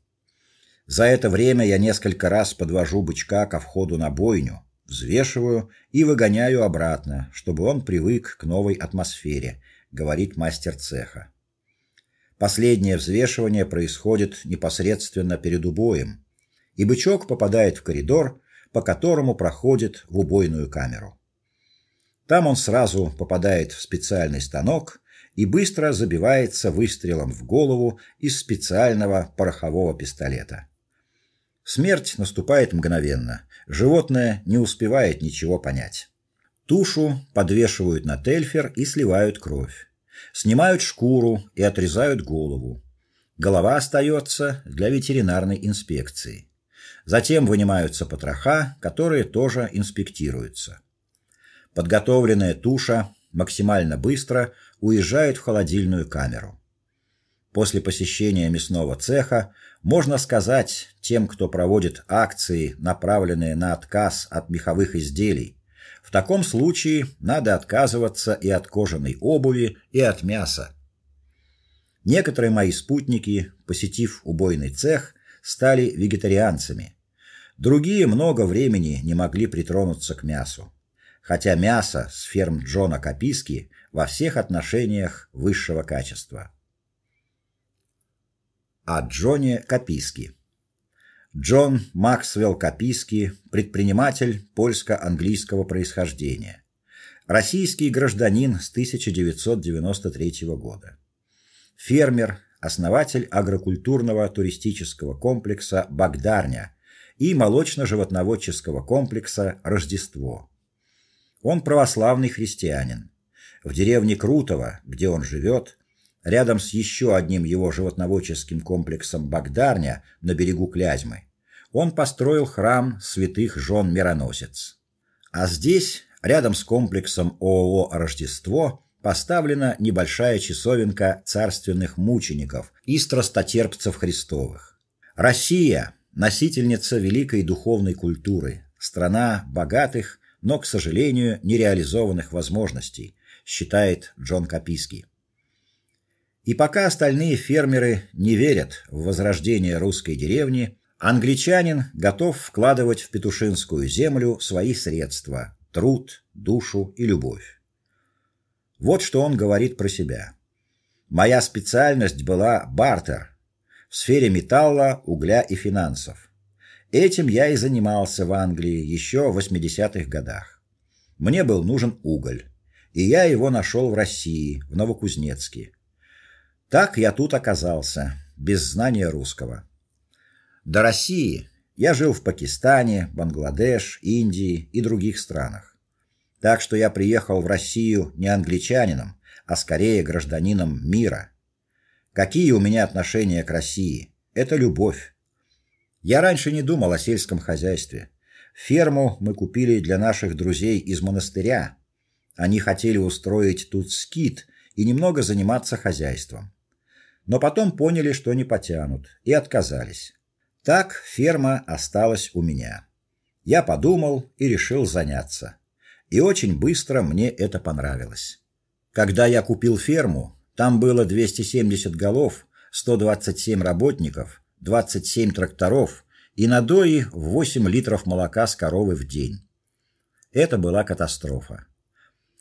За это время я несколько раз подвожу бычка ко входу на бойню, взвешиваю и выгоняю обратно, чтобы он привык к новой атмосфере, говорит мастер цеха. Последнее взвешивание происходит непосредственно перед убоем и бычок попадает в коридор, по которому проходит в убойную камеру. Там он сразу попадает в специальный станок и быстро забивается выстрелом в голову из специального порохового пистолета. Смерть наступает мгновенно. Животное не успевает ничего понять. Тушу подвешивают на тельфер и сливают кровь. Снимают шкуру и отрезают голову. Голова остается для ветеринарной инспекции. Затем вынимаются потроха, которые тоже инспектируются. Подготовленная туша максимально быстро уезжает в холодильную камеру. После посещения мясного цеха можно сказать тем, кто проводит акции, направленные на отказ от меховых изделий, в таком случае надо отказываться и от кожаной обуви, и от мяса. Некоторые мои спутники, посетив убойный цех, стали вегетарианцами. Другие много времени не могли притронуться к мясу, хотя мясо с ферм Джона Каписки во всех отношениях высшего качества. О Джоне Каписки. Джон Максвелл Каписки, предприниматель польско-английского происхождения. Российский гражданин с 1993 года. Фермер, основатель агрокультурного туристического комплекса Багдарня и молочно-животноводческого комплекса Рождество. Он православный христианин. В деревне Крутово, где он живет, рядом с еще одним его животноводческим комплексом Багдарня на берегу Клязьмы, он построил храм святых жен Мироносец. А здесь, рядом с комплексом ООО Рождество, поставлена небольшая часовенка царственных мучеников и страстотерпцев Христовых. Россия носительница великой духовной культуры, страна богатых, но, к сожалению, нереализованных возможностей, считает Джон Каписки. И пока остальные фермеры не верят в возрождение русской деревни, англичанин готов вкладывать в петушинскую землю свои средства: труд, душу и любовь. Вот что он говорит про себя. Моя специальность была бартер, в сфере металла, угля и финансов. Этим я и занимался в Англии еще в 80-х годах. Мне был нужен уголь, и я его нашел в России, в Новокузнецке. Так я тут оказался, без знания русского. До России я жил в Пакистане, Бангладеш, Индии и других странах. Так что я приехал в Россию не англичанином, а скорее гражданином мира. Какие у меня отношения к России? Это любовь. Я раньше не думал о сельском хозяйстве. Ферму мы купили для наших друзей из монастыря. Они хотели устроить тут скит и немного заниматься хозяйством. Но потом поняли, что не потянут, и отказались. Так ферма осталась у меня. Я подумал и решил заняться. И очень быстро мне это понравилось. Когда я купил ферму, там было 270 голов, 127 работников, 27 тракторов и надои в 8 литров молока с коровы в день. Это была катастрофа.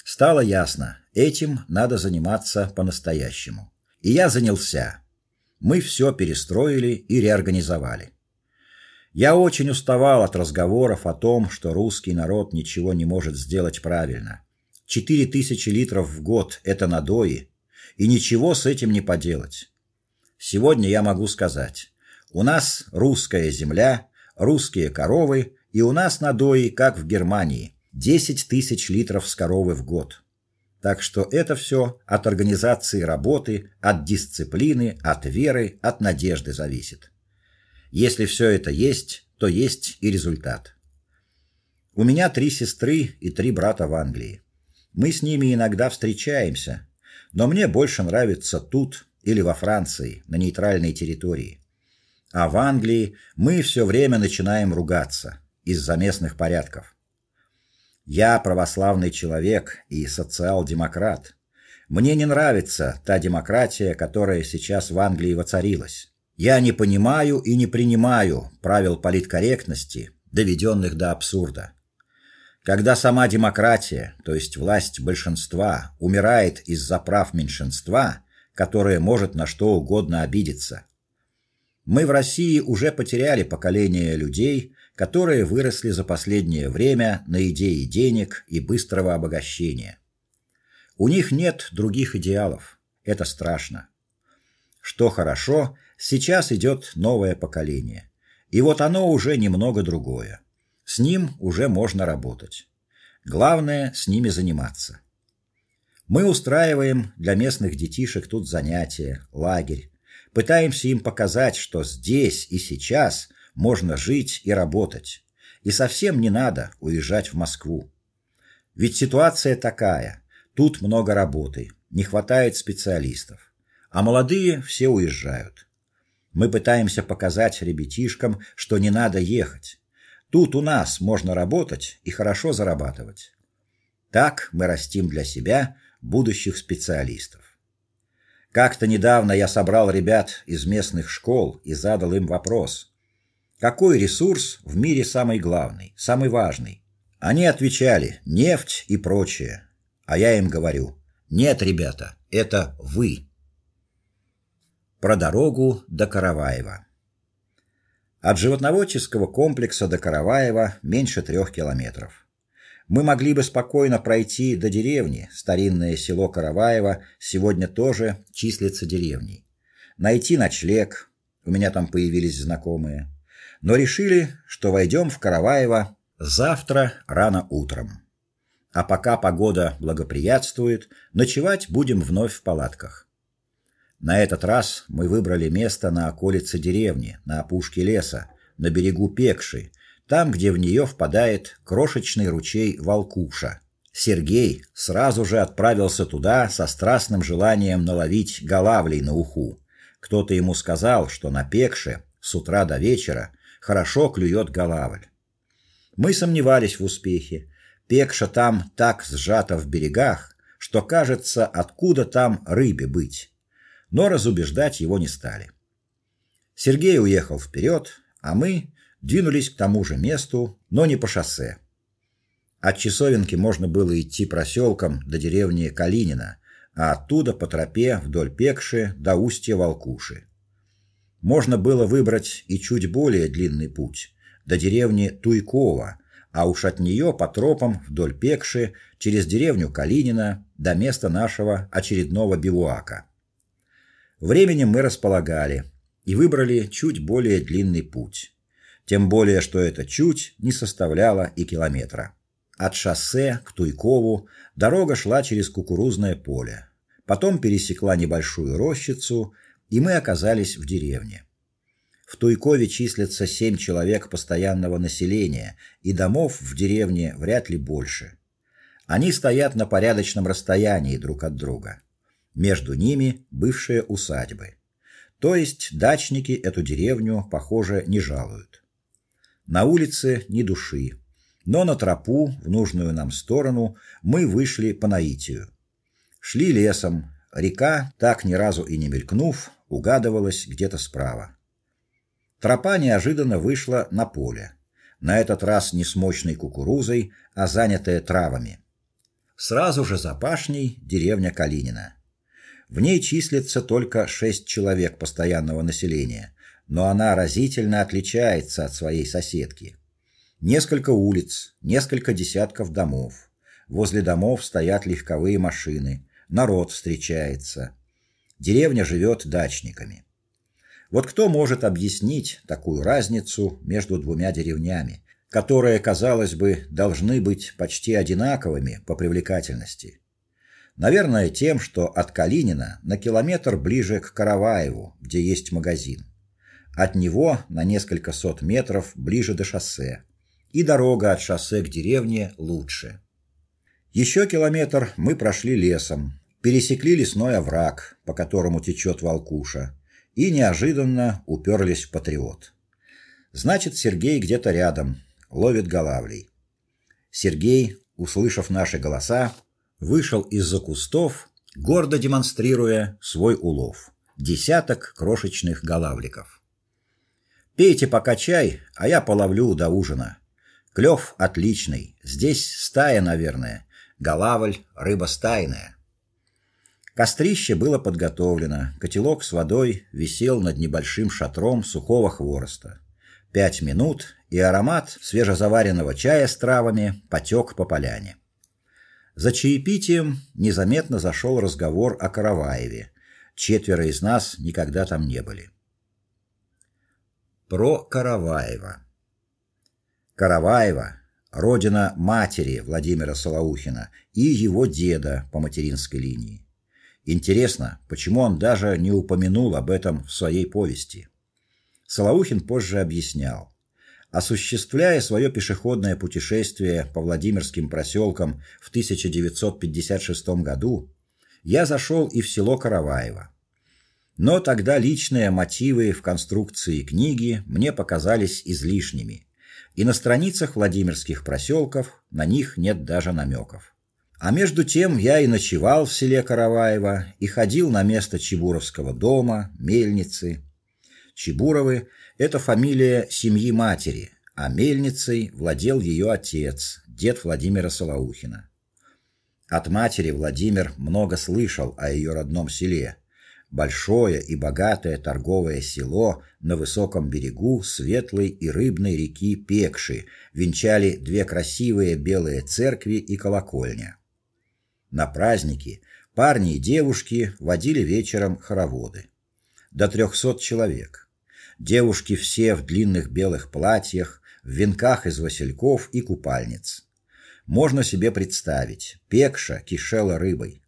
Стало ясно, этим надо заниматься по-настоящему. И я занялся. Мы все перестроили и реорганизовали. Я очень уставал от разговоров о том, что русский народ ничего не может сделать правильно. Четыре тысячи литров в год это надои, и ничего с этим не поделать. Сегодня я могу сказать: у нас русская земля, русские коровы, и у нас надои, как в Германии, 10 тысяч литров с коровы в год. Так что это все от организации работы, от дисциплины, от веры, от надежды зависит. Если все это есть, то есть и результат. У меня три сестры и три брата в Англии. Мы с ними иногда встречаемся, но мне больше нравится тут или во Франции, на нейтральной территории. А в Англии мы все время начинаем ругаться из-за местных порядков. Я православный человек и социал-демократ. Мне не нравится та демократия, которая сейчас в Англии воцарилась. Я не понимаю и не принимаю правил политкорректности, доведенных до абсурда. Когда сама демократия, то есть власть большинства, умирает из-за прав меньшинства, которое может на что угодно обидеться. Мы в России уже потеряли поколение людей, которые выросли за последнее время на идее денег и быстрого обогащения. У них нет других идеалов. Это страшно. Что хорошо, сейчас идет новое поколение. И вот оно уже немного другое. С ним уже можно работать. Главное с ними заниматься. Мы устраиваем для местных детишек тут занятия, лагерь. Пытаемся им показать, что здесь и сейчас можно жить и работать. И совсем не надо уезжать в Москву. Ведь ситуация такая: тут много работы, не хватает специалистов а молодые все уезжают. Мы пытаемся показать ребятишкам, что не надо ехать. Тут у нас можно работать и хорошо зарабатывать. Так мы растим для себя будущих специалистов. Как-то недавно я собрал ребят из местных школ и задал им вопрос: какой ресурс в мире самый главный, самый важный? Они отвечали: нефть и прочее. А я им говорю: нет, ребята, это вы. Про дорогу до Караваева. От животноводческого комплекса до Караваева меньше трех километров. Мы могли бы спокойно пройти до деревни. Старинное село Караваево сегодня тоже числится деревней. Найти ночлег. У меня там появились знакомые. Но решили, что войдем в Караваево завтра рано утром. А пока погода благоприятствует, ночевать будем вновь в палатках. На этот раз мы выбрали место на околице деревни, на опушке леса, на берегу Пекши, там, где в нее впадает крошечный ручей Волкуша. Сергей сразу же отправился туда со страстным желанием наловить голавлей на уху. Кто-то ему сказал, что на Пекше с утра до вечера хорошо клюет голавль. Мы сомневались в успехе. Пекша там так сжата в берегах, что кажется, откуда там рыбе быть но разубеждать его не стали. Сергей уехал вперед, а мы двинулись к тому же месту, но не по шоссе. От Часовенки можно было идти проселком до деревни Калинина, а оттуда по тропе вдоль Пекши до устья Волкуши. Можно было выбрать и чуть более длинный путь до деревни Туйкова, а уж от нее по тропам вдоль Пекши через деревню Калинина до места нашего очередного бивуака. Временем мы располагали и выбрали чуть более длинный путь. Тем более, что это чуть не составляло и километра. От шоссе к Туйкову дорога шла через кукурузное поле. Потом пересекла небольшую рощицу, и мы оказались в деревне. В Туйкове числится семь человек постоянного населения, и домов в деревне вряд ли больше. Они стоят на порядочном расстоянии друг от друга. Между ними бывшие усадьбы. То есть дачники эту деревню, похоже, не жалуют. На улице ни души, но на тропу в нужную нам сторону мы вышли по наитию. Шли лесом, река, так ни разу и не мелькнув, угадывалась где-то справа. Тропа неожиданно вышла на поле. На этот раз не с мощной кукурузой, а занятая травами. Сразу же за пашней деревня Калинина. В ней числится только шесть человек постоянного населения, но она разительно отличается от своей соседки. Несколько улиц, несколько десятков домов. Возле домов стоят легковые машины, народ встречается. Деревня живет дачниками. Вот кто может объяснить такую разницу между двумя деревнями, которые, казалось бы, должны быть почти одинаковыми по привлекательности? Наверное, тем, что от Калинина на километр ближе к Караваеву, где есть магазин. От него на несколько сот метров ближе до шоссе. И дорога от шоссе к деревне лучше. Еще километр мы прошли лесом, пересекли лесной овраг, по которому течет Волкуша, и неожиданно уперлись в Патриот. Значит, Сергей где-то рядом, ловит голавлей. Сергей, услышав наши голоса, вышел из-за кустов, гордо демонстрируя свой улов десяток крошечных голавликов. Пейте пока чай, а я половлю до ужина. Клев отличный. Здесь стая, наверное. Голавль рыба стайная. Кострище было подготовлено. Котелок с водой висел над небольшим шатром сухого хвороста. Пять минут, и аромат свежезаваренного чая с травами потек по поляне. За чаепитием незаметно зашел разговор о Караваеве. Четверо из нас никогда там не были. Про Караваева. Караваева родина матери Владимира Солоухина и его деда по материнской линии. Интересно, почему он даже не упомянул об этом в своей повести. Солоухин позже объяснял: Осуществляя свое пешеходное путешествие по Владимирским проселкам в 1956 году, я зашел и в село Караваево. Но тогда личные мотивы в конструкции книги мне показались излишними, и на страницах Владимирских проселков на них нет даже намеков. А между тем я и ночевал в селе Караваево и ходил на место Чебуровского дома, мельницы. Чебуровы это фамилия семьи матери, а мельницей владел ее отец, дед Владимира Солоухина. От матери Владимир много слышал о ее родном селе. Большое и богатое торговое село на высоком берегу светлой и рыбной реки Пекши венчали две красивые белые церкви и колокольня. На праздники парни и девушки водили вечером хороводы. До трехсот человек. Девушки все в длинных белых платьях, в венках из васильков и купальниц. Можно себе представить, пекша кишела рыбой.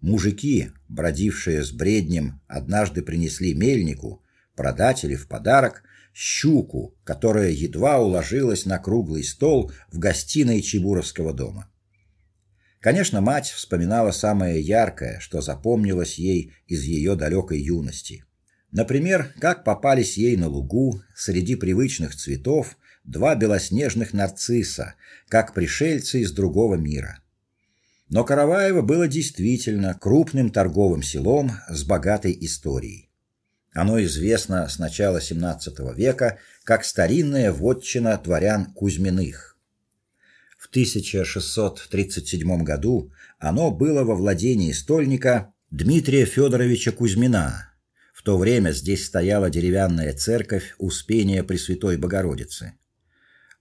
Мужики, бродившие с бреднем, однажды принесли мельнику продать или в подарок щуку, которая едва уложилась на круглый стол в гостиной Чебуровского дома. Конечно, мать вспоминала самое яркое, что запомнилось ей из ее далекой юности. Например, как попались ей на лугу среди привычных цветов два белоснежных нарцисса, как пришельцы из другого мира. Но Караваево было действительно крупным торговым селом с богатой историей. Оно известно с начала XVII века как старинная вотчина дворян Кузьминых. В 1637 году оно было во владении стольника Дмитрия Федоровича Кузьмина, в то время здесь стояла деревянная церковь Успения Пресвятой Богородицы.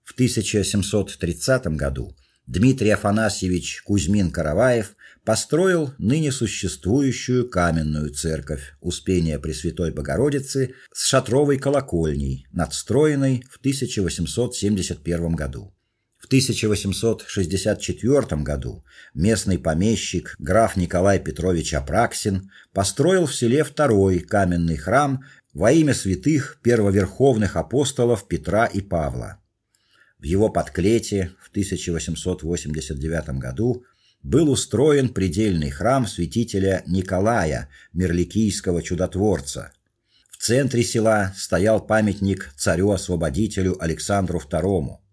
В 1730 году Дмитрий Афанасьевич Кузьмин-Караваев построил ныне существующую каменную церковь Успения Пресвятой Богородицы с шатровой колокольней, надстроенной в 1871 году. В 1864 году местный помещик граф Николай Петрович Апраксин построил в селе второй каменный храм во имя святых первоверховных апостолов Петра и Павла. В его подклете в 1889 году был устроен предельный храм святителя Николая, мирликийского чудотворца. В центре села стоял памятник царю-освободителю Александру II.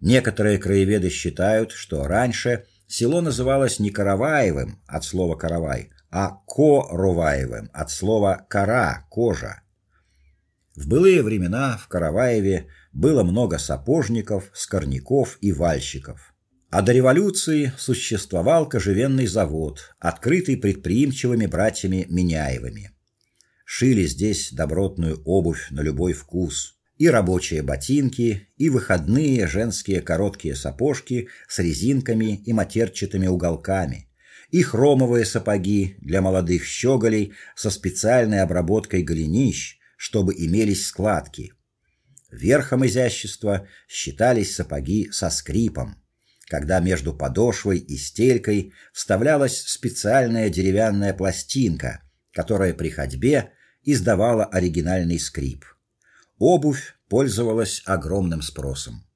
Некоторые краеведы считают, что раньше село называлось не Караваевым от слова каравай, а Короваевым от слова кора, кожа. В былые времена в Караваеве было много сапожников, скорняков и вальщиков. А до революции существовал кожевенный завод, открытый предприимчивыми братьями Меняевыми. Шили здесь добротную обувь на любой вкус, и рабочие ботинки, и выходные женские короткие сапожки с резинками и матерчатыми уголками, и хромовые сапоги для молодых щеголей со специальной обработкой голенищ, чтобы имелись складки. Верхом изящества считались сапоги со скрипом, когда между подошвой и стелькой вставлялась специальная деревянная пластинка, которая при ходьбе издавала оригинальный скрип. Обувь пользовалась огромным спросом.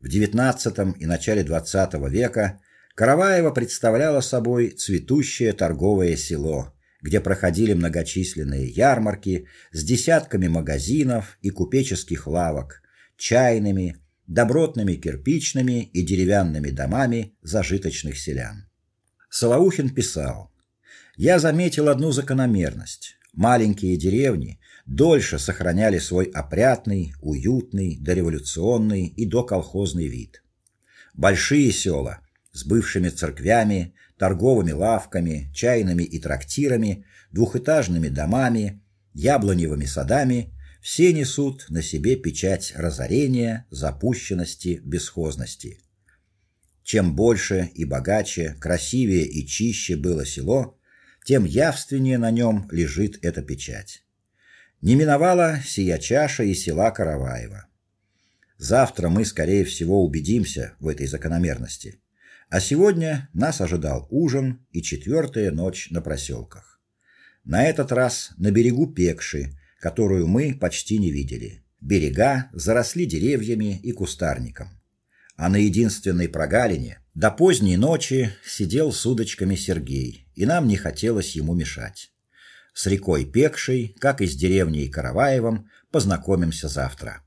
В XIX и начале XX века Караваево представляло собой цветущее торговое село, где проходили многочисленные ярмарки с десятками магазинов и купеческих лавок, чайными, добротными кирпичными и деревянными домами зажиточных селян. Солоухин писал: "Я заметил одну закономерность. Маленькие деревни дольше сохраняли свой опрятный, уютный, дореволюционный и доколхозный вид. Большие села с бывшими церквями, торговыми лавками, чайными и трактирами, двухэтажными домами, яблоневыми садами все несут на себе печать разорения, запущенности, бесхозности. Чем больше и богаче, красивее и чище было село, тем явственнее на нем лежит эта печать. Не миновала сия чаша и села Караваева. Завтра мы, скорее всего, убедимся в этой закономерности. А сегодня нас ожидал ужин и четвертая ночь на проселках. На этот раз на берегу Пекши, которую мы почти не видели. Берега заросли деревьями и кустарником. А на единственной прогалине до поздней ночи сидел с удочками Сергей, и нам не хотелось ему мешать. С рекой Пекшей, как и с деревней Караваевым, познакомимся завтра.